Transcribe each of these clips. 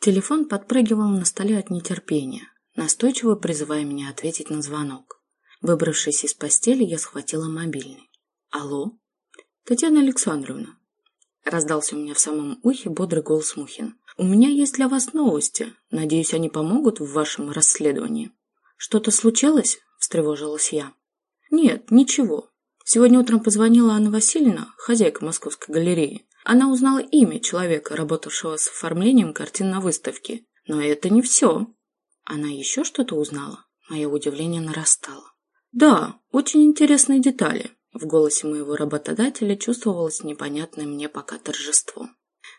Телефон подпрыгивал на столе от нетерпения, настойчиво призывая меня ответить на звонок. Выбравшись из постели, я схватила мобильный. «Алло?» «Татьяна Александровна». Раздался у меня в самом ухе бодрый голос Мухина. «У меня есть для вас новости. Надеюсь, они помогут в вашем расследовании». «Что-то случилось?» – встревожилась я. «Нет, ничего. Сегодня утром позвонила Анна Васильевна, хозяйка Московской галереи. Она узнала имя человека, работавшего с оформлением картин на выставке. Но это не все. Она еще что-то узнала? Мое удивление нарастало. Да, очень интересные детали. В голосе моего работодателя чувствовалось непонятное мне пока торжество.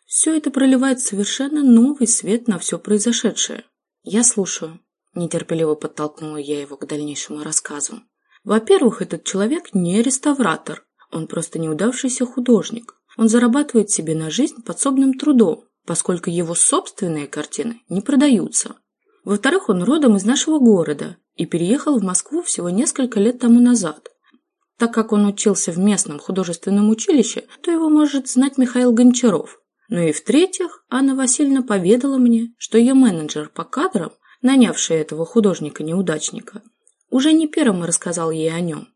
Все это проливает совершенно новый свет на все произошедшее. Я слушаю. Нетерпеливо подтолкнула я его к дальнейшему рассказу. Во-первых, этот человек не реставратор. Он просто неудавшийся художник. Он зарабатывает себе на жизнь подсобным трудом, поскольку его собственные картины не продаются. Во-вторых, он родом из нашего города и переехал в Москву всего несколько лет тому назад. Так как он учился в местном художественном училище, то его может знать Михаил Гончаров. Ну и в-третьих, Анна Васильевна поведала мне, что ее менеджер по кадрам, нанявший этого художника-неудачника, уже не первым рассказал ей о нем.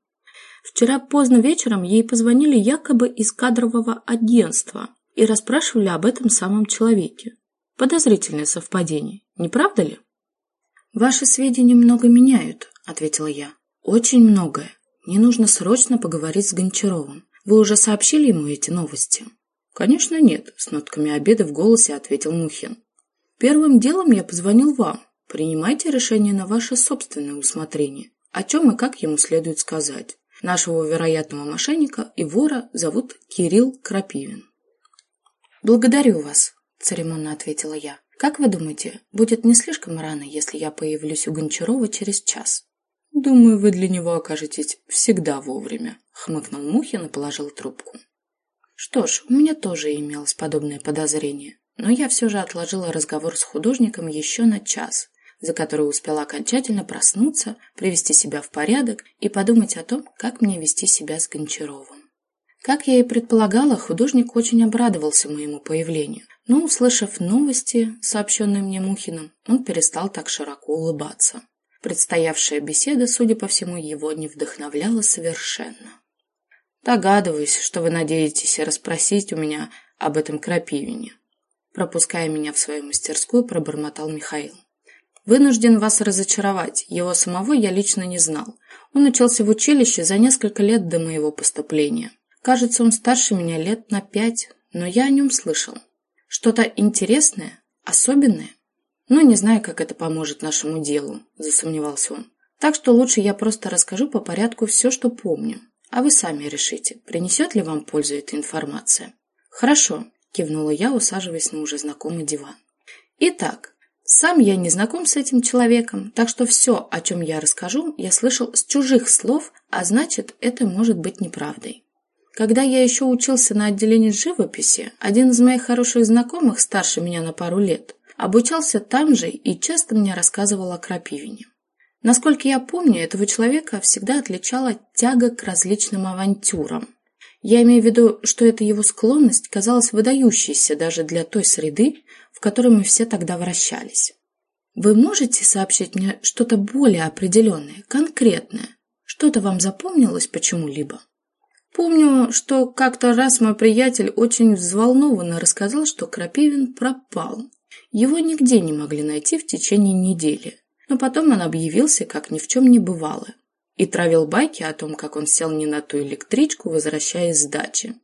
Вчера поздно вечером ей позвонили якобы из кадрового агентства и расспрашивали об этом самом человеке. Подозрительное совпадение, не правда ли? «Ваши сведения много меняют», — ответила я. «Очень многое. Мне нужно срочно поговорить с Гончаровым. Вы уже сообщили ему эти новости?» «Конечно нет», — с нотками обеда в голосе ответил Мухин. «Первым делом я позвонил вам. Принимайте решение на ваше собственное усмотрение. О чем и как ему следует сказать. Нашего вероятного мошенника и вора зовут Кирилл Крапивин. «Благодарю вас», — церемонно ответила я. «Как вы думаете, будет не слишком рано, если я появлюсь у Гончарова через час?» «Думаю, вы для него окажетесь всегда вовремя», — хмыкнул Мухин и положил трубку. Что ж, у меня тоже имелось подобное подозрение, но я все же отложила разговор с художником еще на час, за которую успела окончательно проснуться, привести себя в порядок и подумать о том, как мне вести себя с Гончаровым. Как я и предполагала, художник очень обрадовался моему появлению, но, услышав новости, сообщенные мне Мухиным, он перестал так широко улыбаться. Предстоявшая беседа, судя по всему, его не вдохновляла совершенно. «Догадываюсь, что вы надеетесь расспросить у меня об этом крапивине», пропуская меня в свою мастерскую, пробормотал Михаил. Вынужден вас разочаровать, его самого я лично не знал. Он учился в училище за несколько лет до моего поступления. Кажется, он старше меня лет на пять, но я о нем слышал. Что-то интересное? Особенное? Ну, не знаю, как это поможет нашему делу, засомневался он. Так что лучше я просто расскажу по порядку все, что помню. А вы сами решите, принесет ли вам пользу эта информация. Хорошо, кивнула я, усаживаясь на уже знакомый диван. Итак, сам я не знаком с этим человеком, так что все, о чем я расскажу, я слышал с чужих слов, а значит, это может быть неправдой. Когда я еще учился на отделении живописи, один из моих хороших знакомых, старше меня на пару лет, обучался там же и часто мне рассказывал о крапивине. Насколько я помню, этого человека всегда отличала тяга к различным авантюрам. Я имею в виду, что эта его склонность казалась выдающейся даже для той среды, которой мы все тогда вращались. Вы можете сообщить мне что-то более определенное, конкретное? Что-то вам запомнилось почему-либо? Помню, что как-то раз мой приятель очень взволнованно рассказал, что Крапивин пропал. Его нигде не могли найти в течение недели. Но потом он объявился, как ни в чем не бывало, и травил байки о том, как он сел не на ту электричку, возвращаясь с дачи.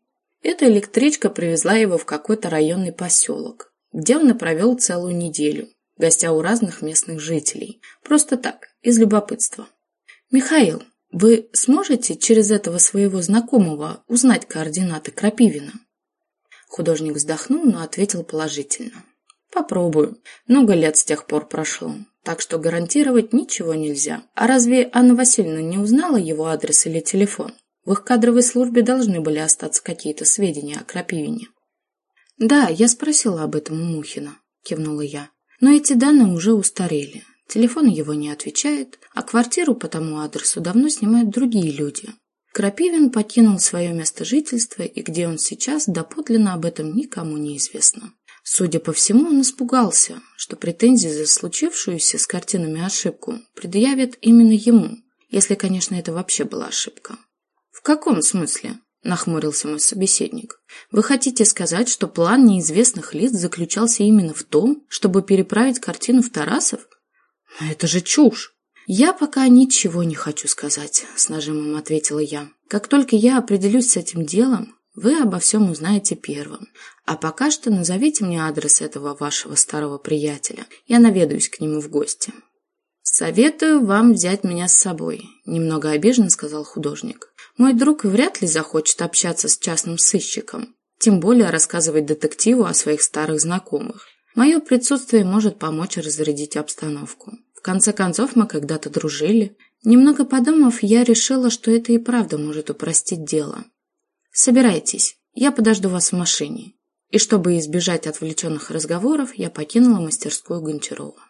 Эта электричка привезла его в какой-то районный поселок где он и провел целую неделю, гостя у разных местных жителей. Просто так, из любопытства. «Михаил, вы сможете через этого своего знакомого узнать координаты Крапивина?» Художник вздохнул, но ответил положительно. «Попробую. Много лет с тех пор прошло, так что гарантировать ничего нельзя. А разве Анна Васильевна не узнала его адрес или телефон? В их кадровой службе должны были остаться какие-то сведения о Крапивине». «Да, я спросила об этом у Мухина», – кивнула я. «Но эти данные уже устарели. Телефон его не отвечает, а квартиру по тому адресу давно снимают другие люди. Крапивин покинул свое место жительства, и где он сейчас, доподлинно об этом никому не известно. Судя по всему, он испугался, что претензии за случившуюся с картинами ошибку предъявят именно ему, если, конечно, это вообще была ошибка. «В каком смысле?» – нахмурился мой собеседник. «Вы хотите сказать, что план неизвестных лиц заключался именно в том, чтобы переправить картину в Тарасов? Это же чушь!» «Я пока ничего не хочу сказать», – с нажимом ответила я. «Как только я определюсь с этим делом, вы обо всем узнаете первым. А пока что назовите мне адрес этого вашего старого приятеля. Я наведаюсь к нему в гости». «Советую вам взять меня с собой», – немного обиженно сказал художник. «Мой друг вряд ли захочет общаться с частным сыщиком, тем более рассказывать детективу о своих старых знакомых. Мое присутствие может помочь разрядить обстановку. В конце концов, мы когда-то дружили. Немного подумав, я решила, что это и правда может упростить дело. Собирайтесь, я подожду вас в машине. И чтобы избежать отвлеченных разговоров, я покинула мастерскую Гончарова.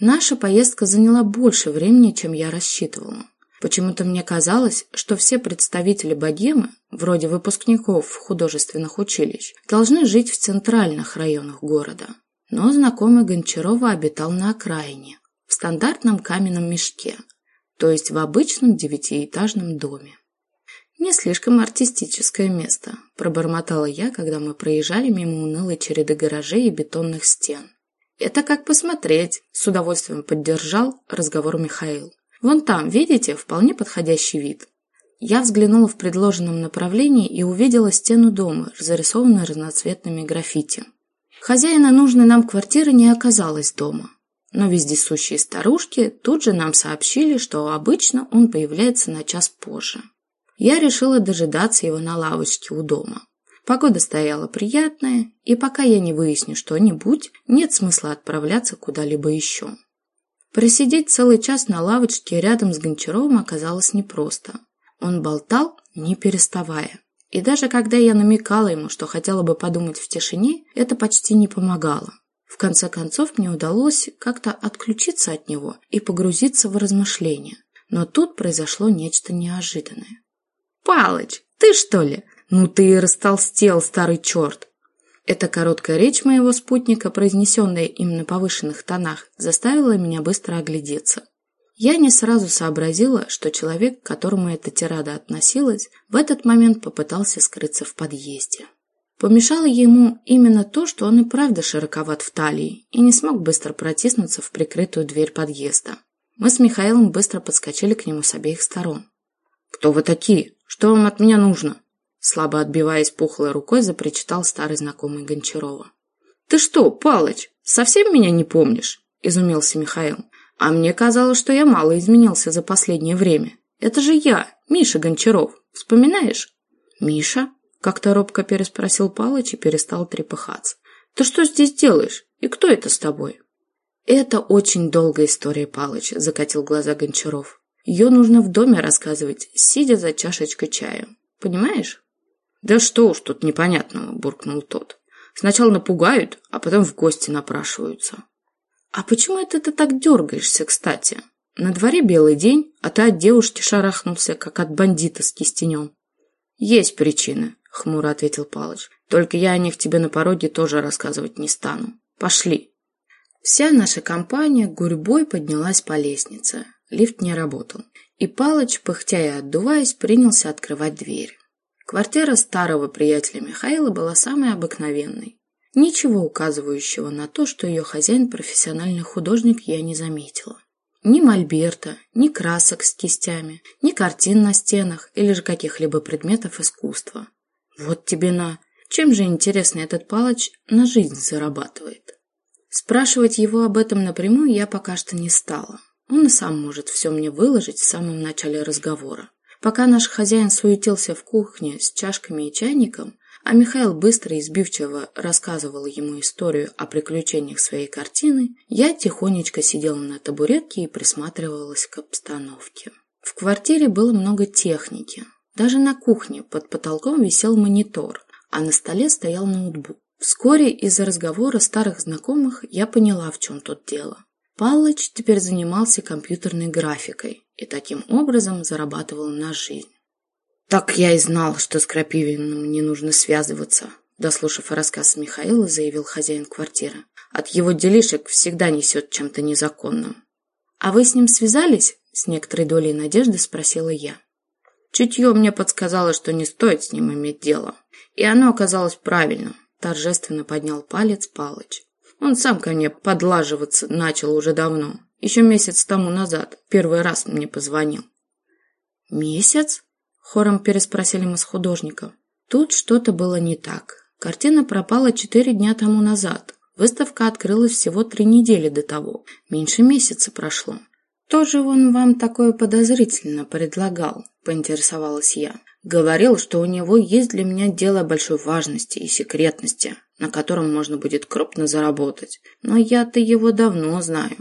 Наша поездка заняла больше времени, чем я рассчитывала. Почему-то мне казалось, что все представители богемы, вроде выпускников художественных училищ, должны жить в центральных районах города. Но знакомый Гончарова обитал на окраине, в стандартном каменном мешке, то есть в обычном девятиэтажном доме. «Не слишком артистическое место», – пробормотала я, когда мы проезжали мимо унылой череды гаражей и бетонных стен. «Это как посмотреть», – с удовольствием поддержал разговор Михаил. «Вон там, видите, вполне подходящий вид». Я взглянула в предложенном направлении и увидела стену дома, зарисованную разноцветными граффити. Хозяина нужной нам квартиры не оказалось дома но вездесущие старушки тут же нам сообщили, что обычно он появляется на час позже. Я решила дожидаться его на лавочке у дома. Погода стояла приятная, и пока я не выясню что-нибудь, нет смысла отправляться куда-либо еще. Просидеть целый час на лавочке рядом с Гончаровым оказалось непросто. Он болтал, не переставая. И даже когда я намекала ему, что хотела бы подумать в тишине, это почти не помогало. В конце концов, мне удалось как-то отключиться от него и погрузиться в размышления. Но тут произошло нечто неожиданное. «Палыч, ты что ли? Ну ты и растолстел, старый черт!» Эта короткая речь моего спутника, произнесенная им на повышенных тонах, заставила меня быстро оглядеться. Я не сразу сообразила, что человек, к которому эта тирада относилась, в этот момент попытался скрыться в подъезде. Помешало ему именно то, что он и правда широковат в талии и не смог быстро протиснуться в прикрытую дверь подъезда. Мы с Михаилом быстро подскочили к нему с обеих сторон. «Кто вы такие? Что вам от меня нужно?» Слабо отбиваясь пухлой рукой, запричитал старый знакомый Гончарова. «Ты что, Палыч, совсем меня не помнишь?» – изумился Михаил. «А мне казалось, что я мало изменился за последнее время. Это же я, Миша Гончаров. Вспоминаешь?» «Миша?» Как-то робко переспросил Палыч и перестал трепыхаться. «Ты что здесь делаешь? И кто это с тобой?» «Это очень долгая история, Палыч», — закатил глаза Гончаров. «Ее нужно в доме рассказывать, сидя за чашечкой чая. Понимаешь?» «Да что уж тут непонятного», — буркнул тот. «Сначала напугают, а потом в гости напрашиваются». «А почему это ты так дергаешься, кстати? На дворе белый день, а ты от девушки шарахнулся, как от бандита с кистенем». «Есть причины», — хмуро ответил Палыч. «Только я о них тебе на пороге тоже рассказывать не стану. Пошли». Вся наша компания гурьбой поднялась по лестнице. Лифт не работал. И Палыч, пыхтя и отдуваясь, принялся открывать дверь. Квартира старого приятеля Михаила была самой обыкновенной. Ничего указывающего на то, что ее хозяин профессиональный художник, я не заметила. Ни мольберта, ни красок с кистями, ни картин на стенах или же каких-либо предметов искусства. Вот тебе на... Чем же, интересно, этот палач на жизнь зарабатывает? Спрашивать его об этом напрямую я пока что не стала. Он и сам может все мне выложить в самом начале разговора. Пока наш хозяин суетился в кухне с чашками и чайником, а Михаил быстро и избивчиво рассказывал ему историю о приключениях своей картины, я тихонечко сидела на табуретке и присматривалась к обстановке. В квартире было много техники, даже на кухне под потолком висел монитор, а на столе стоял ноутбук. Вскоре из-за разговора старых знакомых я поняла, в чем тут дело. Палыч теперь занимался компьютерной графикой и таким образом зарабатывал на жизнь. «Так я и знал, что с Крапивиным не нужно связываться», дослушав рассказ Михаила, заявил хозяин квартиры. От его делишек всегда несет чем-то незаконным. «А вы с ним связались?» — с некоторой долей надежды спросила я. Чутье мне подсказало, что не стоит с ним иметь дело. И оно оказалось правильным. Торжественно поднял палец Палыч. Он сам ко мне подлаживаться начал уже давно. Еще месяц тому назад. Первый раз мне позвонил. «Месяц?» — хором переспросили мы с художником. Тут что-то было не так. Картина пропала четыре дня тому назад. Выставка открылась всего три недели до того. Меньше месяца прошло. «Тоже он вам такое подозрительно предлагал?» – поинтересовалась я. Говорил, что у него есть для меня дело большой важности и секретности, на котором можно будет крупно заработать. Но я-то его давно знаю.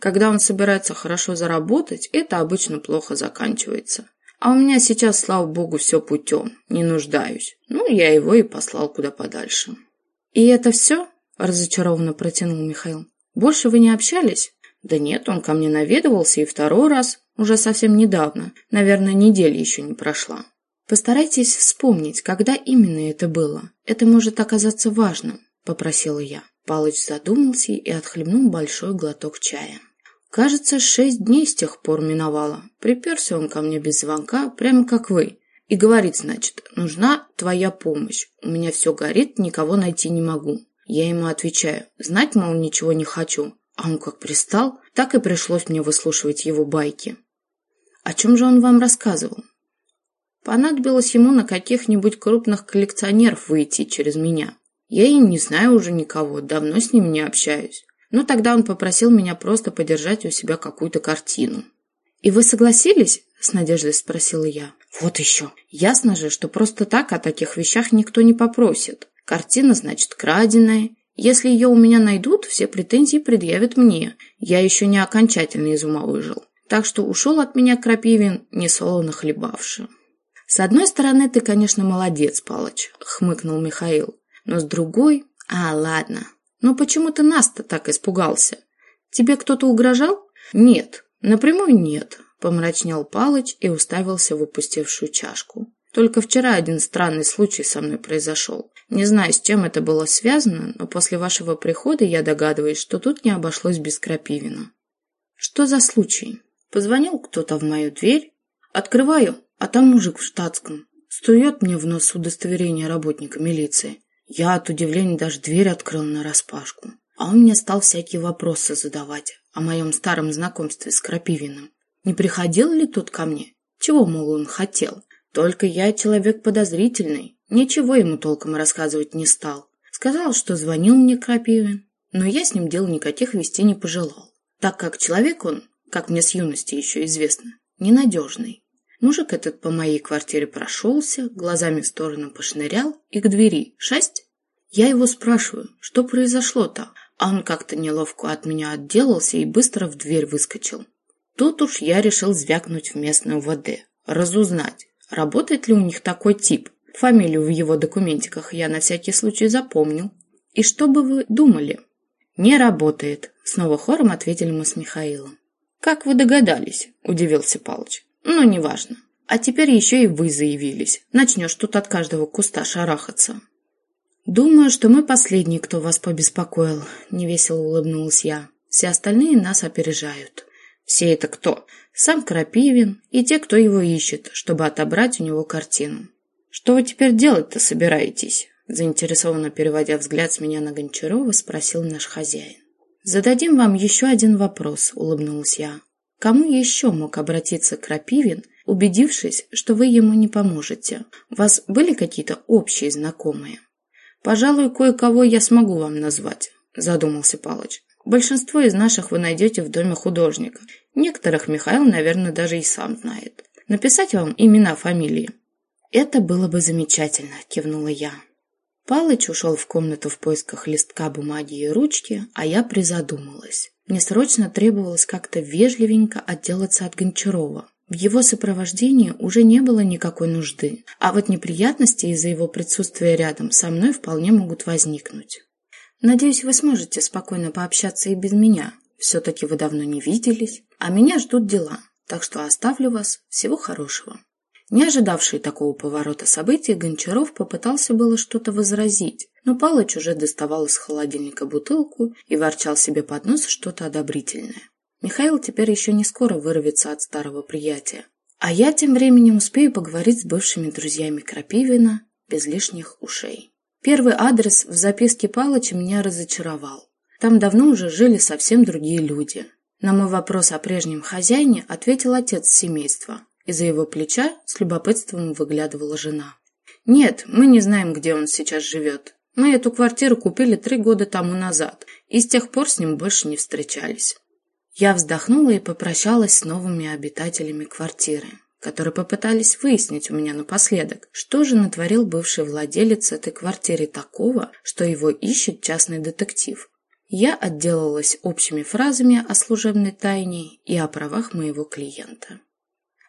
Когда он собирается хорошо заработать, это обычно плохо заканчивается. А у меня сейчас, слава богу, все путем, не нуждаюсь. Ну, я его и послал куда подальше. «И это все?» – разочарованно протянул Михаил. «Больше вы не общались?» «Да нет, он ко мне наведывался и второй раз, уже совсем недавно. Наверное, неделя еще не прошла. «Постарайтесь вспомнить, когда именно это было. Это может оказаться важным», — попросила я. Палыч задумался и отхлебнул большой глоток чая. «Кажется, шесть дней с тех пор миновало. Приперся он ко мне без звонка, прямо как вы. И говорит, значит, нужна твоя помощь. У меня все горит, никого найти не могу. Я ему отвечаю, знать, мол, ничего не хочу. А он как пристал, так и пришлось мне выслушивать его байки. О чем же он вам рассказывал? Понадобилось ему на каких-нибудь крупных коллекционеров выйти через меня. Я и не знаю уже никого, давно с ним не общаюсь. Но тогда он попросил меня просто подержать у себя какую-то картину. «И вы согласились?» – с надеждой спросила я. «Вот еще. Ясно же, что просто так о таких вещах никто не попросит. Картина, значит, краденая. Если ее у меня найдут, все претензии предъявят мне. Я еще не окончательно из ума выжил. Так что ушел от меня Крапивин, не солоно хлебавший». «С одной стороны, ты, конечно, молодец, Палыч», — хмыкнул Михаил. «Но с другой... А, ладно. Ну почему ты нас-то так испугался? Тебе кто-то угрожал?» «Нет, напрямую нет», — помрачнел Палыч и уставился в опустевшую чашку. «Только вчера один странный случай со мной произошел. Не знаю, с чем это было связано, но после вашего прихода я догадываюсь, что тут не обошлось без Крапивина». «Что за случай?» Позвонил кто-то в мою дверь. Открываю, а там мужик в штатском. Стует мне в нос удостоверение работника милиции. Я от удивления даже дверь открыл нараспашку. А он мне стал всякие вопросы задавать о моем старом знакомстве с Крапивиным. Не приходил ли тот ко мне? Чего, мол, он хотел? Только я человек подозрительный. Ничего ему толком рассказывать не стал. Сказал, что звонил мне Крапивин, но я с ним дел никаких вести не пожелал, так как человек он, как мне с юности еще известно, ненадежный. Мужик этот по моей квартире прошелся, глазами в сторону пошнырял и к двери. Шесть? Я его спрашиваю, что произошло-то? А он как-то неловко от меня отделался и быстро в дверь выскочил. Тут уж я решил звякнуть в местную ВД, разузнать, работает ли у них такой тип. Фамилию в его документиках я на всякий случай запомнил. И что бы вы думали? Не работает, снова хором ответили мы с Михаилом. Как вы догадались? Удивился Палыч. Ну, неважно. А теперь еще и вы заявились. Начнешь тут от каждого куста шарахаться. Думаю, что мы последний, кто вас побеспокоил, невесело улыбнулась я. Все остальные нас опережают. Все это кто? Сам Крапивин и те, кто его ищет, чтобы отобрать у него картину. Что вы теперь делать-то собираетесь? Заинтересованно переводя взгляд с меня на Гончарова, спросил наш хозяин. «Зададим вам еще один вопрос», — улыбнулась я. Кому еще мог обратиться Крапивин, убедившись, что вы ему не поможете? У вас были какие-то общие знакомые? Пожалуй, кое-кого я смогу вам назвать, задумался Палыч. Большинство из наших вы найдете в доме художника. Некоторых Михаил, наверное, даже и сам знает. Написать вам имена, фамилии? Это было бы замечательно, кивнула я. Палыч ушел в комнату в поисках листка бумаги и ручки, а я призадумалась. Мне срочно требовалось как-то вежливенько отделаться от Гончарова. В его сопровождении уже не было никакой нужды, а вот неприятности из-за его присутствия рядом со мной вполне могут возникнуть. Надеюсь, вы сможете спокойно пообщаться и без меня. Все-таки вы давно не виделись, а меня ждут дела, так что оставлю вас. Всего хорошего. Не ожидавший такого поворота событий, Гончаров попытался было что-то возразить, но Палыч уже доставал из холодильника бутылку и ворчал себе под нос что-то одобрительное. Михаил теперь еще не скоро вырвется от старого приятия. А я тем временем успею поговорить с бывшими друзьями Крапивина без лишних ушей. Первый адрес в записке Палыча меня разочаровал. Там давно уже жили совсем другие люди. На мой вопрос о прежнем хозяине ответил отец семейства. Из-за его плеча с любопытством выглядывала жена. «Нет, мы не знаем, где он сейчас живет. Мы эту квартиру купили три года тому назад, и с тех пор с ним больше не встречались». Я вздохнула и попрощалась с новыми обитателями квартиры, которые попытались выяснить у меня напоследок, что же натворил бывший владелец этой квартиры такого, что его ищет частный детектив. Я отделалась общими фразами о служебной тайне и о правах моего клиента.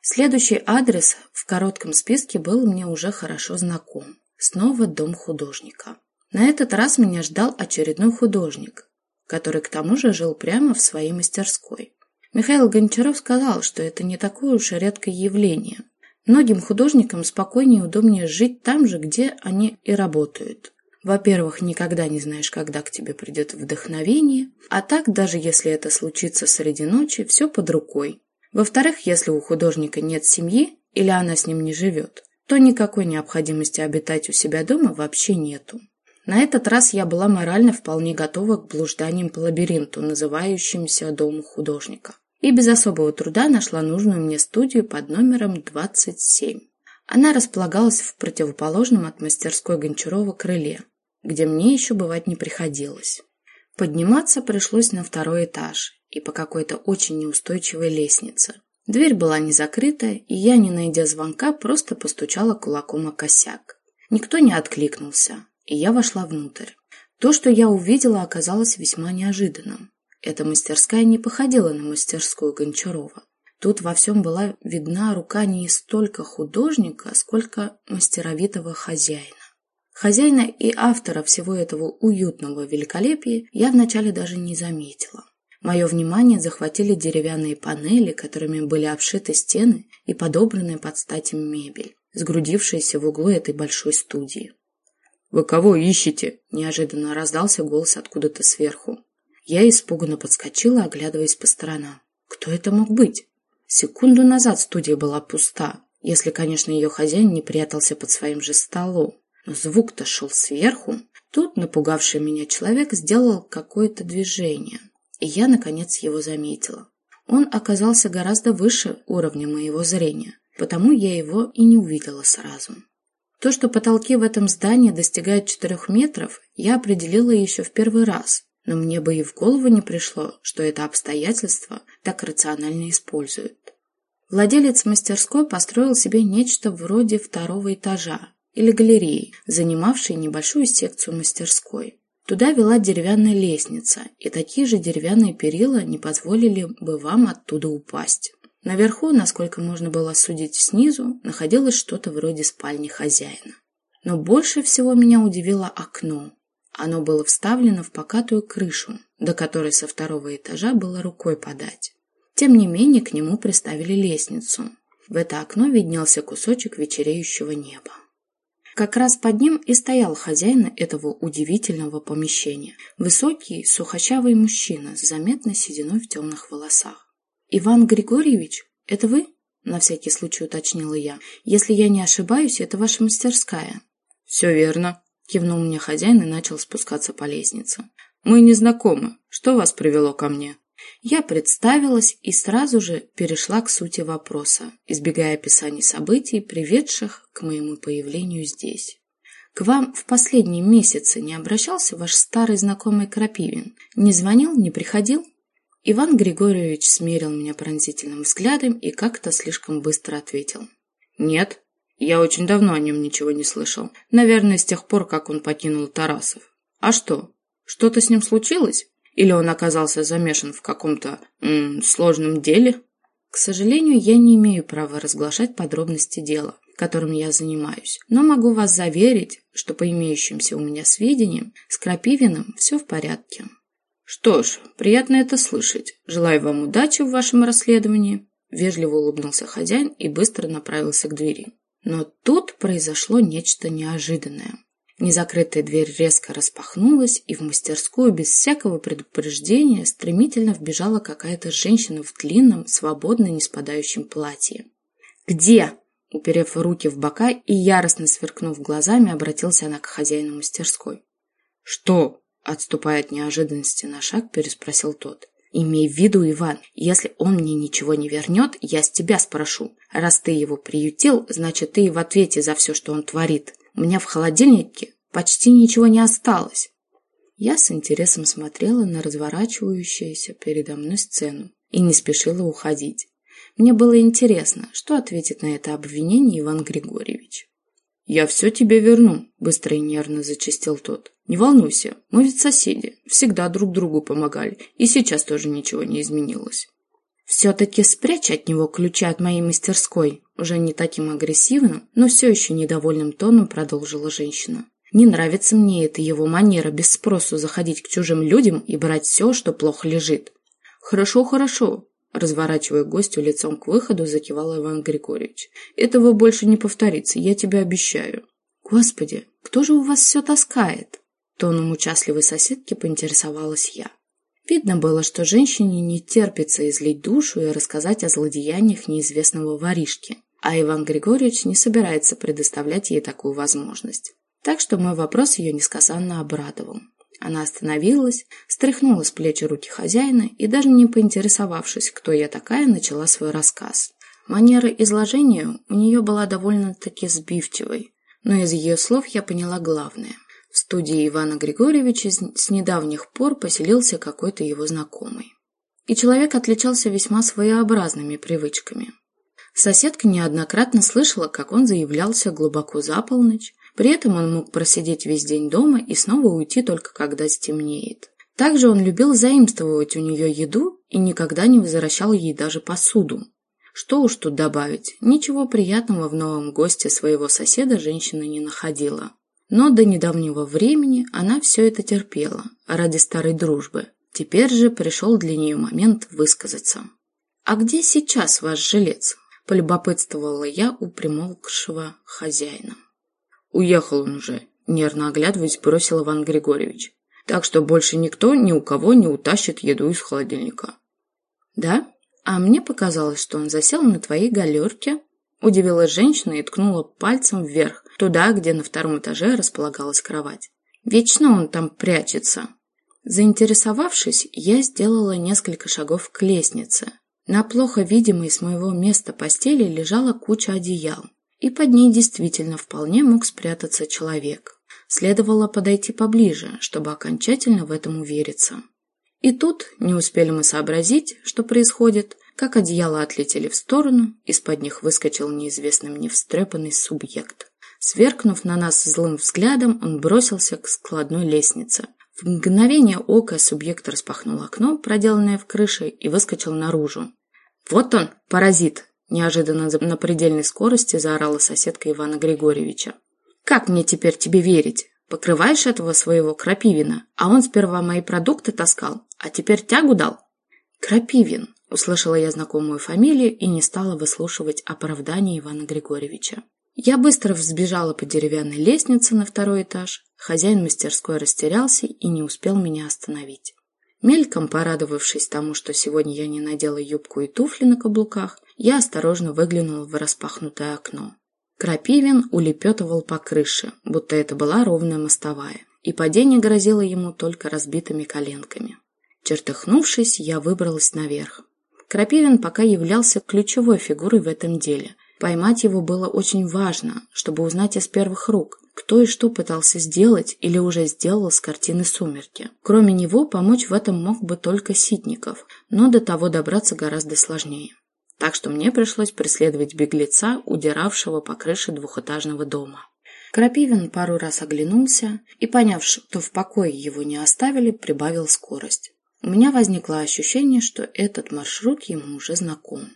Следующий адрес в коротком списке был мне уже хорошо знаком. Снова дом художника. На этот раз меня ждал очередной художник, который к тому же жил прямо в своей мастерской. Михаил Гончаров сказал, что это не такое уж и редкое явление. Многим художникам спокойнее и удобнее жить там же, где они и работают. Во-первых, никогда не знаешь, когда к тебе придет вдохновение, а так, даже если это случится среди ночи, все под рукой. Во-вторых, если у художника нет семьи или она с ним не живет, то никакой необходимости обитать у себя дома вообще нету. На этот раз я была морально вполне готова к блужданиям по лабиринту, называющимся «Дому художника». И без особого труда нашла нужную мне студию под номером 27. Она располагалась в противоположном от мастерской Гончарова крыле, где мне еще бывать не приходилось. Подниматься пришлось на второй этаж и по какой-то очень неустойчивой лестнице. Дверь была не закрыта, и я, не найдя звонка, просто постучала кулаком о косяк. Никто не откликнулся, и я вошла внутрь. То, что я увидела, оказалось весьма неожиданным. Эта мастерская не походила на мастерскую Гончарова. Тут во всем была видна рука не столько художника, сколько мастеровитого хозяина. Хозяина и автора всего этого уютного великолепия я вначале даже не заметила. Мое внимание захватили деревянные панели, которыми были обшиты стены и подобранная под стать мебель, сгрудившаяся в углу этой большой студии. «Вы кого ищете?» – неожиданно раздался голос откуда-то сверху. Я испуганно подскочила, оглядываясь по сторонам. Кто это мог быть? Секунду назад студия была пуста, если, конечно, ее хозяин не прятался под своим же столом. Но звук-то шел сверху. Тут напугавший меня человек сделал какое-то движение, и я, наконец, его заметила. Он оказался гораздо выше уровня моего зрения, потому я его и не увидела сразу. То, что потолки в этом здании достигают четырех метров, я определила еще в первый раз, но мне бы и в голову не пришло, что это обстоятельство так рационально используют. Владелец мастерской построил себе нечто вроде второго этажа или галереи, занимавшей небольшую секцию мастерской. Туда вела деревянная лестница, и такие же деревянные перила не позволили бы вам оттуда упасть. Наверху, насколько можно было судить снизу, находилось что-то вроде спальни хозяина. Но больше всего меня удивило окно. Оно было вставлено в покатую крышу, до которой со второго этажа было рукой подать. Тем не менее, к нему приставили лестницу. В это окно виднелся кусочек вечереющего неба. Как раз под ним и стоял хозяин этого удивительного помещения. Высокий, сухощавый мужчина с заметной сединой в темных волосах. «Иван Григорьевич, это вы?» – на всякий случай уточнила я. «Если я не ошибаюсь, это ваша мастерская». «Все верно», – кивнул мне хозяин и начал спускаться по лестнице. «Мы не знакомы. Что вас привело ко мне?» Я представилась и сразу же перешла к сути вопроса, избегая описаний событий, приведших к моему появлению здесь. «К вам в последние месяцы не обращался ваш старый знакомый Крапивин? Не звонил, не приходил?» Иван Григорьевич смерил меня пронзительным взглядом и как-то слишком быстро ответил. «Нет, я очень давно о нем ничего не слышал. Наверное, с тех пор, как он покинул Тарасов. А что, что-то с ним случилось? Или он оказался замешан в каком-то сложном деле?» К сожалению, я не имею права разглашать подробности дела, которым я занимаюсь, но могу вас заверить, что по имеющимся у меня сведениям с Крапивиным все в порядке. Что ж, приятно это слышать. Желаю вам удачи в вашем расследовании. Вежливо улыбнулся хозяин и быстро направился к двери. Но тут произошло нечто неожиданное. Незакрытая дверь резко распахнулась, и в мастерскую без всякого предупреждения стремительно вбежала какая-то женщина в длинном, свободно не спадающем платье. «Где?» Уперев руки в бока и яростно сверкнув глазами, обратился она к хозяину мастерской. «Что?» – отступая от неожиданности на шаг, переспросил тот. «Имей в виду, Иван, если он мне ничего не вернет, я с тебя спрошу. Раз ты его приютил, значит, ты и в ответе за все, что он творит. У меня в холодильнике почти ничего не осталось». Я с интересом смотрела на разворачивающуюся передо мной сцену и не спешила уходить. Мне было интересно, что ответит на это обвинение Иван Григорьевич. «Я все тебе верну», – быстро и нервно зачистил тот. «Не волнуйся, мы ведь соседи, всегда друг другу помогали, и сейчас тоже ничего не изменилось». «Все-таки спрячь от него ключи от моей мастерской», уже не таким агрессивным, но все еще недовольным тоном продолжила женщина. «Не нравится мне эта его манера без спросу заходить к чужим людям и брать все, что плохо лежит». «Хорошо, хорошо», Разворачивая гостю лицом к выходу, закивал Иван Григорьевич. «Этого больше не повторится, я тебе обещаю». «Господи, кто же у вас все таскает?» Тоном участливой соседки поинтересовалась я. Видно было, что женщине не терпится излить душу и рассказать о злодеяниях неизвестного воришки, а Иван Григорьевич не собирается предоставлять ей такую возможность. Так что мой вопрос ее несказанно обрадовал. Она остановилась, стряхнула с плечи руки хозяина и, даже не поинтересовавшись, кто я такая, начала свой рассказ. Манера изложения у нее была довольно-таки сбивчивой, но из ее слов я поняла главное. В студии Ивана Григорьевича с недавних пор поселился какой-то его знакомый. И человек отличался весьма своеобразными привычками. Соседка неоднократно слышала, как он заявлялся глубоко за полночь, при этом он мог просидеть весь день дома и снова уйти только когда стемнеет. Также он любил заимствовать у нее еду и никогда не возвращал ей даже посуду. Что уж тут добавить, ничего приятного в новом госте своего соседа женщина не находила. Но до недавнего времени она все это терпела, ради старой дружбы. Теперь же пришел для нее момент высказаться. «А где сейчас ваш жилец?» – полюбопытствовала я у примолкшего хозяина. Уехал он уже, нервно оглядываясь, бросил Иван Григорьевич. Так что больше никто ни у кого не утащит еду из холодильника. Да? А мне показалось, что он засел на твоей галерке. Удивилась женщина и ткнула пальцем вверх, туда, где на втором этаже располагалась кровать. Вечно он там прячется. Заинтересовавшись, я сделала несколько шагов к лестнице. На плохо видимой с моего места постели лежала куча одеял и под ней действительно вполне мог спрятаться человек. Следовало подойти поближе, чтобы окончательно в этом увериться. И тут не успели мы сообразить, что происходит, как одеяла отлетели в сторону, из-под них выскочил неизвестный мне встрепанный субъект. Сверкнув на нас злым взглядом, он бросился к складной лестнице. В мгновение ока субъект распахнул окно, проделанное в крыше, и выскочил наружу. «Вот он, паразит!» Неожиданно на предельной скорости заорала соседка Ивана Григорьевича. «Как мне теперь тебе верить? Покрываешь этого своего Крапивина, а он сперва мои продукты таскал, а теперь тягу дал?» «Крапивин», — услышала я знакомую фамилию и не стала выслушивать оправдания Ивана Григорьевича. Я быстро взбежала по деревянной лестнице на второй этаж. Хозяин мастерской растерялся и не успел меня остановить. Мельком порадовавшись тому, что сегодня я не надела юбку и туфли на каблуках, я осторожно выглянула в распахнутое окно. Крапивин улепетывал по крыше, будто это была ровная мостовая, и падение грозило ему только разбитыми коленками. Чертыхнувшись, я выбралась наверх. Крапивин пока являлся ключевой фигурой в этом деле. Поймать его было очень важно, чтобы узнать из первых рук, кто и что пытался сделать или уже сделал с картины «Сумерки». Кроме него, помочь в этом мог бы только Ситников, но до того добраться гораздо сложнее так что мне пришлось преследовать беглеца, удиравшего по крыше двухэтажного дома. Крапивин пару раз оглянулся и, поняв, что в покое его не оставили, прибавил скорость. У меня возникло ощущение, что этот маршрут ему уже знаком.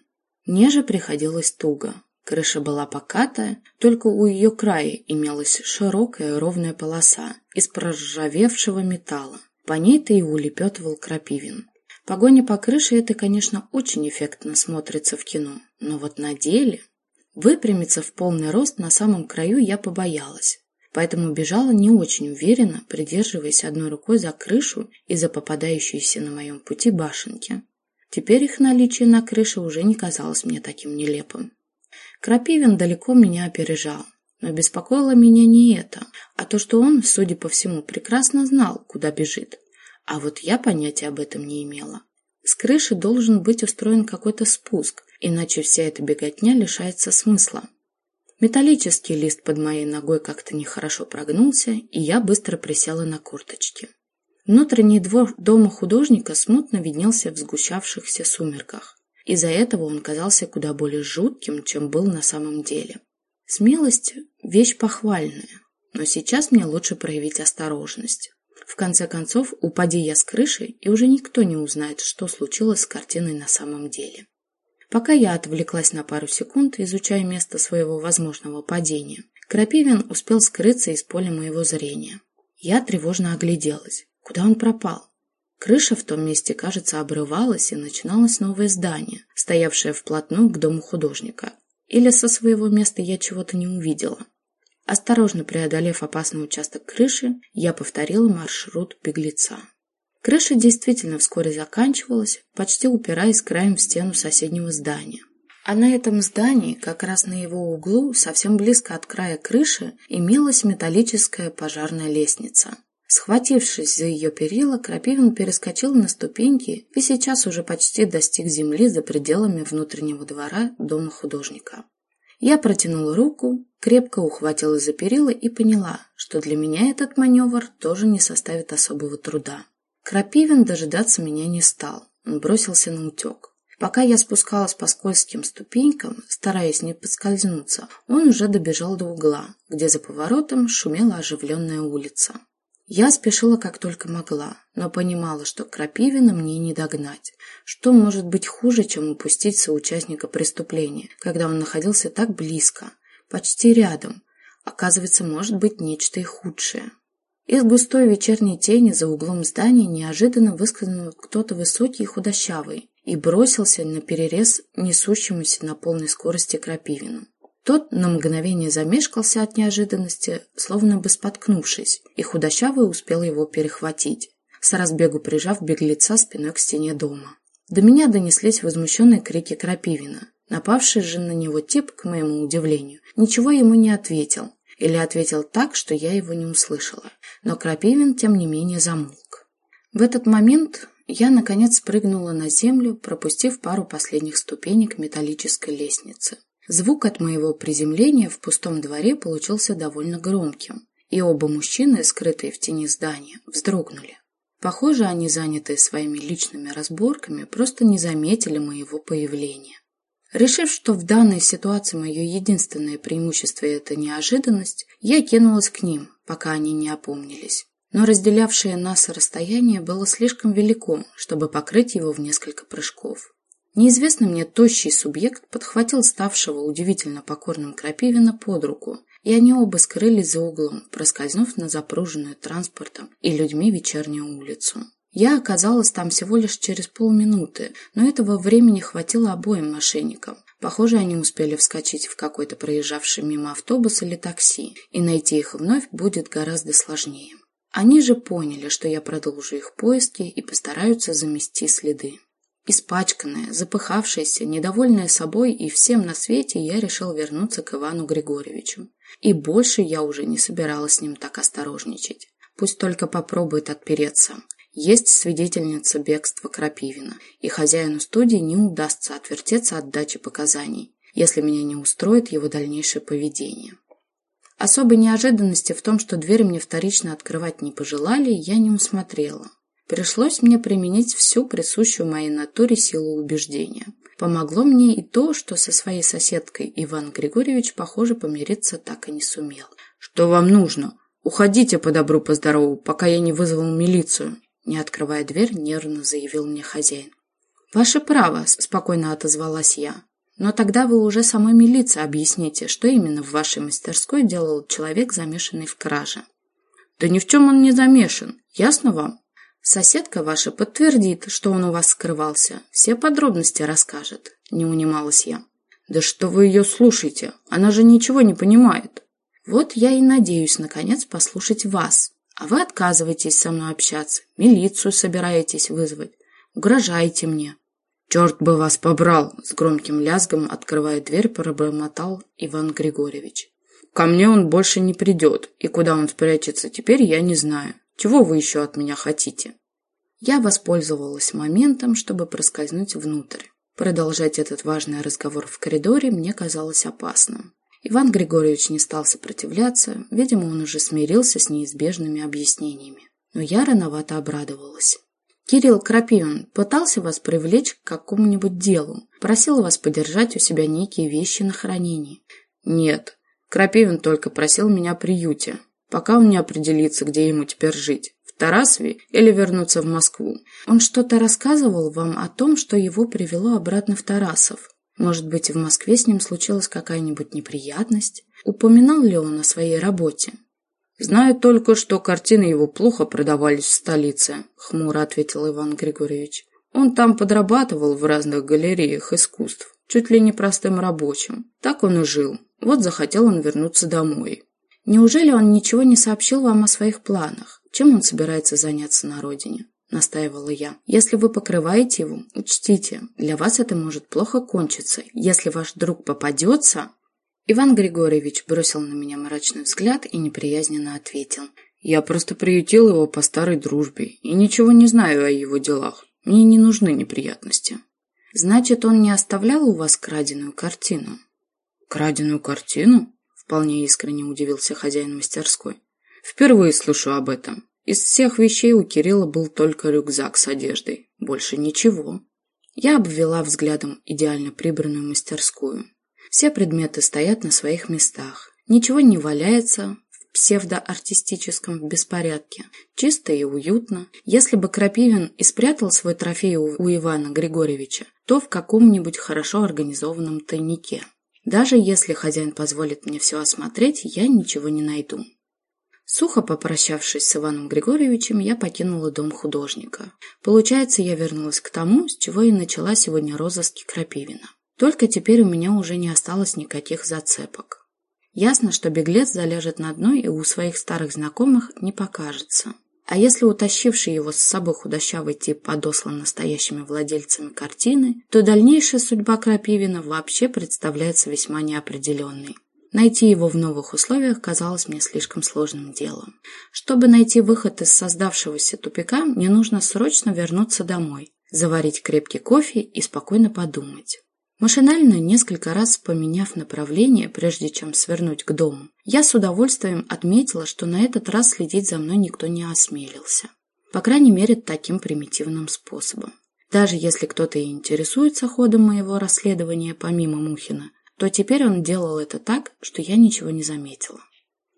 Мне же приходилось туго. Крыша была покатая, только у ее края имелась широкая ровная полоса из проржавевшего металла. По ней-то и улепетывал Крапивин. Погоня по крыше – это, конечно, очень эффектно смотрится в кино, но вот на деле... Выпрямиться в полный рост на самом краю я побоялась, поэтому бежала не очень уверенно, придерживаясь одной рукой за крышу и за попадающиеся на моем пути башенки. Теперь их наличие на крыше уже не казалось мне таким нелепым. Крапивин далеко меня опережал, но беспокоило меня не это, а то, что он, судя по всему, прекрасно знал, куда бежит. А вот я понятия об этом не имела. С крыши должен быть устроен какой-то спуск, иначе вся эта беготня лишается смысла. Металлический лист под моей ногой как-то нехорошо прогнулся, и я быстро присела на курточки. Внутренний двор дома художника смутно виднелся в сгущавшихся сумерках. Из-за этого он казался куда более жутким, чем был на самом деле. Смелость – вещь похвальная, но сейчас мне лучше проявить осторожность. В конце концов, упади я с крыши, и уже никто не узнает, что случилось с картиной на самом деле. Пока я отвлеклась на пару секунд, изучая место своего возможного падения, Крапивин успел скрыться из поля моего зрения. Я тревожно огляделась. Куда он пропал? Крыша в том месте, кажется, обрывалась, и начиналось новое здание, стоявшее вплотную к дому художника. Или со своего места я чего-то не увидела. Осторожно преодолев опасный участок крыши, я повторила маршрут беглеца. Крыша действительно вскоре заканчивалась, почти упираясь краем в стену соседнего здания. А на этом здании, как раз на его углу, совсем близко от края крыши, имелась металлическая пожарная лестница. Схватившись за ее перила, Крапивин перескочил на ступеньки и сейчас уже почти достиг земли за пределами внутреннего двора дома художника. Я протянула руку, крепко ухватила за перила и поняла, что для меня этот маневр тоже не составит особого труда. Крапивин дожидаться меня не стал, он бросился на утек. Пока я спускалась по скользким ступенькам, стараясь не подскользнуться, он уже добежал до угла, где за поворотом шумела оживленная улица. Я спешила как только могла, но понимала, что Крапивина мне не догнать. Что может быть хуже, чем упустить соучастника преступления, когда он находился так близко, почти рядом? Оказывается, может быть нечто и худшее. Из густой вечерней тени за углом здания неожиданно выскользнул кто-то высокий и худощавый и бросился на перерез несущемуся на полной скорости Крапивину. Тот на мгновение замешкался от неожиданности, словно бы споткнувшись, и худощавый успел его перехватить, с разбегу прижав беглеца спиной к стене дома. До меня донеслись возмущенные крики Крапивина. Напавший же на него тип, к моему удивлению, ничего ему не ответил, или ответил так, что я его не услышала. Но Крапивин, тем не менее, замолк. В этот момент я, наконец, спрыгнула на землю, пропустив пару последних ступенек металлической лестницы. Звук от моего приземления в пустом дворе получился довольно громким, и оба мужчины, скрытые в тени здания, вздрогнули. Похоже, они, занятые своими личными разборками, просто не заметили моего появления. Решив, что в данной ситуации мое единственное преимущество – это неожиданность, я кинулась к ним, пока они не опомнились. Но разделявшее нас расстояние было слишком велико, чтобы покрыть его в несколько прыжков. Неизвестный мне тощий субъект подхватил ставшего удивительно покорным Крапивина под руку, и они оба скрылись за углом, проскользнув на запруженную транспортом и людьми вечернюю улицу. Я оказалась там всего лишь через полминуты, но этого времени хватило обоим мошенникам. Похоже, они успели вскочить в какой-то проезжавший мимо автобус или такси, и найти их вновь будет гораздо сложнее. Они же поняли, что я продолжу их поиски и постараются замести следы. Испачканная, запыхавшаяся, недовольная собой и всем на свете, я решил вернуться к Ивану Григорьевичу. И больше я уже не собиралась с ним так осторожничать. Пусть только попробует отпереться. Есть свидетельница бегства Крапивина, и хозяину студии не удастся отвертеться от дачи показаний, если меня не устроит его дальнейшее поведение. Особой неожиданности в том, что дверь мне вторично открывать не пожелали, я не усмотрела. Пришлось мне применить всю присущую моей натуре силу убеждения. Помогло мне и то, что со своей соседкой Иван Григорьевич, похоже, помириться так и не сумел. «Что вам нужно? Уходите по добру, по здорову, пока я не вызвал милицию!» Не открывая дверь, нервно заявил мне хозяин. «Ваше право», — спокойно отозвалась я. «Но тогда вы уже самой милиции объясните, что именно в вашей мастерской делал человек, замешанный в краже». «Да ни в чем он не замешан. Ясно вам? Соседка ваша подтвердит, что он у вас скрывался. Все подробности расскажет. Не унималась я. Да что вы ее слушаете? Она же ничего не понимает. Вот я и надеюсь, наконец, послушать вас. А вы отказываетесь со мной общаться, милицию собираетесь вызвать, угрожаете мне. «Черт бы вас побрал!» — с громким лязгом, открывая дверь, пробормотал Иван Григорьевич. «Ко мне он больше не придет, и куда он спрячется теперь, я не знаю. Чего вы еще от меня хотите?» Я воспользовалась моментом, чтобы проскользнуть внутрь. Продолжать этот важный разговор в коридоре мне казалось опасным. Иван Григорьевич не стал сопротивляться, видимо, он уже смирился с неизбежными объяснениями. Но я рановато обрадовалась. Кирилл Крапивин пытался вас привлечь к какому-нибудь делу, просил вас подержать у себя некие вещи на хранении. Нет, Крапивин только просил меня приюте, пока он не определится, где ему теперь жить. В Тарасове или вернуться в Москву. Он что-то рассказывал вам о том, что его привело обратно в Тарасов. Может быть, в Москве с ним случилась какая-нибудь неприятность? Упоминал ли он о своей работе? «Знаю только, что картины его плохо продавались в столице», — хмуро ответил Иван Григорьевич. «Он там подрабатывал в разных галереях искусств, чуть ли не простым рабочим. Так он и жил. Вот захотел он вернуться домой». «Неужели он ничего не сообщил вам о своих планах? Чем он собирается заняться на родине?» — настаивала я. «Если вы покрываете его, учтите, для вас это может плохо кончиться. Если ваш друг попадется...» Иван Григорьевич бросил на меня мрачный взгляд и неприязненно ответил. «Я просто приютил его по старой дружбе и ничего не знаю о его делах. Мне не нужны неприятности». «Значит, он не оставлял у вас краденую картину?» «Краденую картину?» — вполне искренне удивился хозяин мастерской. «Впервые слышу об этом. Из всех вещей у Кирилла был только рюкзак с одеждой. Больше ничего. Я обвела взглядом идеально прибранную мастерскую. Все предметы стоят на своих местах. Ничего не валяется в псевдоартистическом беспорядке. Чисто и уютно. Если бы Крапивин и спрятал свой трофей у Ивана Григорьевича, то в каком-нибудь хорошо организованном тайнике. Даже если хозяин позволит мне все осмотреть, я ничего не найду. Сухо попрощавшись с Иваном Григорьевичем, я покинула дом художника. Получается, я вернулась к тому, с чего и начала сегодня розыски Крапивина. Только теперь у меня уже не осталось никаких зацепок. Ясно, что беглец залежет на дно и у своих старых знакомых не покажется. А если утащивший его с собой худощавый тип подослан настоящими владельцами картины, то дальнейшая судьба Крапивина вообще представляется весьма неопределенной. Найти его в новых условиях казалось мне слишком сложным делом. Чтобы найти выход из создавшегося тупика, мне нужно срочно вернуться домой, заварить крепкий кофе и спокойно подумать. Машинально, несколько раз поменяв направление, прежде чем свернуть к дому, я с удовольствием отметила, что на этот раз следить за мной никто не осмелился. По крайней мере, таким примитивным способом. Даже если кто-то и интересуется ходом моего расследования помимо Мухина, то теперь он делал это так, что я ничего не заметила.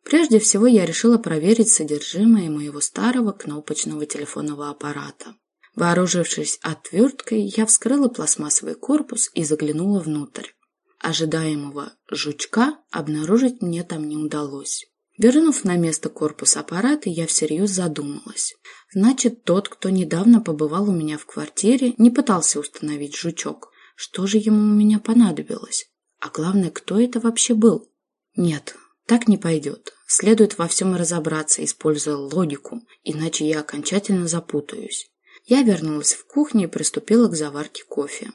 Прежде всего я решила проверить содержимое моего старого кнопочного телефонного аппарата. Вооружившись отверткой, я вскрыла пластмассовый корпус и заглянула внутрь. Ожидаемого жучка обнаружить мне там не удалось. Вернув на место корпус аппарата, я всерьез задумалась. Значит, тот, кто недавно побывал у меня в квартире, не пытался установить жучок. Что же ему у меня понадобилось? А главное, кто это вообще был? Нет, так не пойдет. Следует во всем разобраться, используя логику, иначе я окончательно запутаюсь. Я вернулась в кухню и приступила к заварке кофе.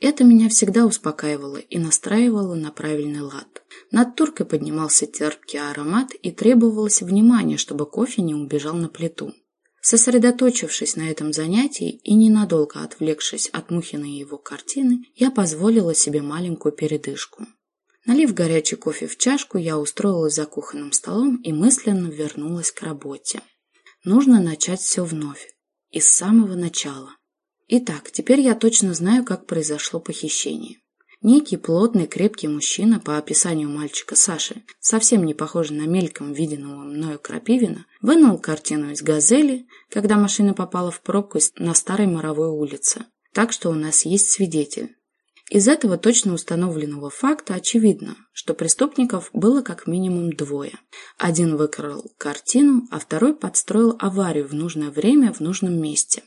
Это меня всегда успокаивало и настраивало на правильный лад. Над туркой поднимался терпкий аромат и требовалось внимание, чтобы кофе не убежал на плиту. Сосредоточившись на этом занятии и ненадолго отвлекшись от Мухина и его картины, я позволила себе маленькую передышку. Налив горячий кофе в чашку, я устроилась за кухонным столом и мысленно вернулась к работе. Нужно начать все вновь, и с самого начала. Итак, теперь я точно знаю, как произошло похищение. Некий плотный, крепкий мужчина, по описанию мальчика Саши, совсем не похожий на мельком виденного мною Крапивина, вынул картину из «Газели», когда машина попала в пробку на старой Моровой улице. Так что у нас есть свидетель. Из этого точно установленного факта очевидно, что преступников было как минимум двое. Один выкрал картину, а второй подстроил аварию в нужное время в нужном месте.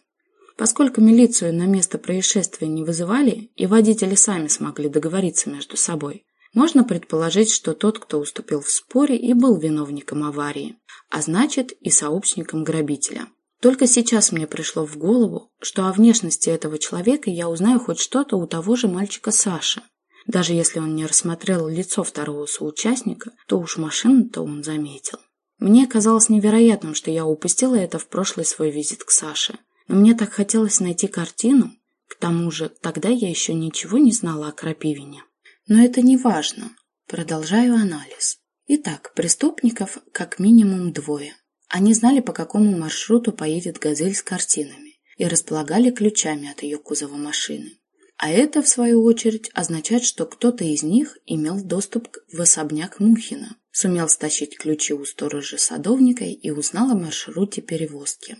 Поскольку милицию на место происшествия не вызывали, и водители сами смогли договориться между собой, можно предположить, что тот, кто уступил в споре, и был виновником аварии, а значит и сообщником грабителя. Только сейчас мне пришло в голову, что о внешности этого человека я узнаю хоть что-то у того же мальчика Саши. Даже если он не рассмотрел лицо второго соучастника, то уж машину-то он заметил. Мне казалось невероятным, что я упустила это в прошлый свой визит к Саше. Но мне так хотелось найти картину. К тому же, тогда я еще ничего не знала о Крапивине. Но это не важно. Продолжаю анализ. Итак, преступников как минимум двое. Они знали, по какому маршруту поедет «Газель» с картинами и располагали ключами от ее кузова машины. А это, в свою очередь, означает, что кто-то из них имел доступ в особняк Мухина, сумел стащить ключи у сторожа садовника и узнал о маршруте перевозки.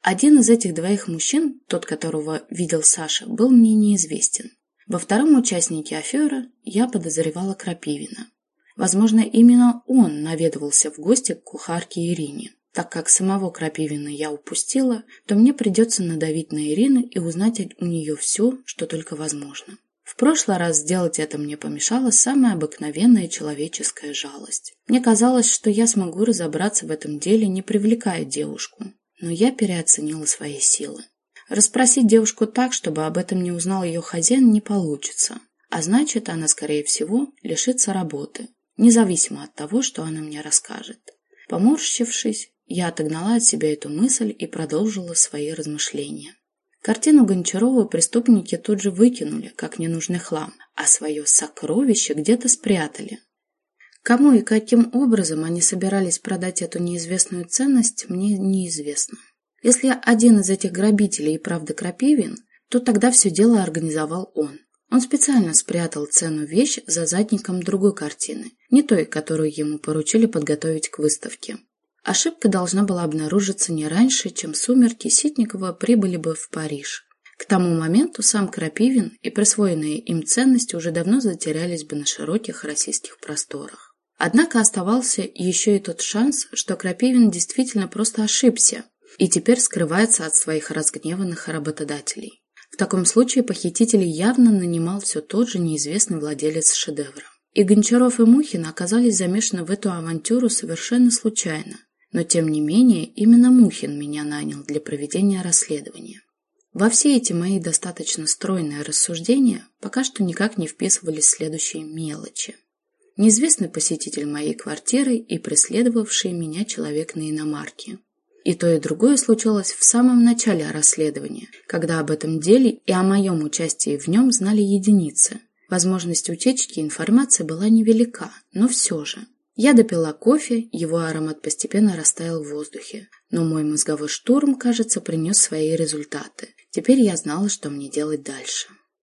Один из этих двоих мужчин, тот, которого видел Саша, был мне неизвестен. Во втором участнике аферы я подозревала Крапивина. Возможно, именно он наведывался в гости к кухарке Ирине. Так как самого Крапивина я упустила, то мне придется надавить на Ирину и узнать у нее все, что только возможно. В прошлый раз сделать это мне помешала самая обыкновенная человеческая жалость. Мне казалось, что я смогу разобраться в этом деле, не привлекая девушку, но я переоценила свои силы. Расспросить девушку так, чтобы об этом не узнал ее хозяин, не получится, а значит, она, скорее всего, лишится работы, независимо от того, что она мне расскажет. Поморщившись, я отогнала от себя эту мысль и продолжила свои размышления. Картину Гончарова преступники тут же выкинули, как ненужный хлам, а свое сокровище где-то спрятали. Кому и каким образом они собирались продать эту неизвестную ценность, мне неизвестно. Если один из этих грабителей и правда Крапивин, то тогда все дело организовал он. Он специально спрятал цену вещь за задником другой картины, не той, которую ему поручили подготовить к выставке. Ошибка должна была обнаружиться не раньше, чем сумерки Ситникова прибыли бы в Париж. К тому моменту сам Крапивин и присвоенные им ценности уже давно затерялись бы на широких российских просторах. Однако оставался еще и тот шанс, что Крапивин действительно просто ошибся и теперь скрывается от своих разгневанных работодателей. В таком случае похитителей явно нанимал все тот же неизвестный владелец шедевра. И Гончаров и Мухин оказались замешаны в эту авантюру совершенно случайно, но тем не менее именно Мухин меня нанял для проведения расследования. Во все эти мои достаточно стройные рассуждения пока что никак не вписывались следующие мелочи. Неизвестный посетитель моей квартиры и преследовавший меня человек на иномарке. И то, и другое случилось в самом начале расследования, когда об этом деле и о моем участии в нем знали единицы. Возможность утечки информации была невелика, но все же. Я допила кофе, его аромат постепенно растаял в воздухе. Но мой мозговой штурм, кажется, принес свои результаты. Теперь я знала, что мне делать дальше.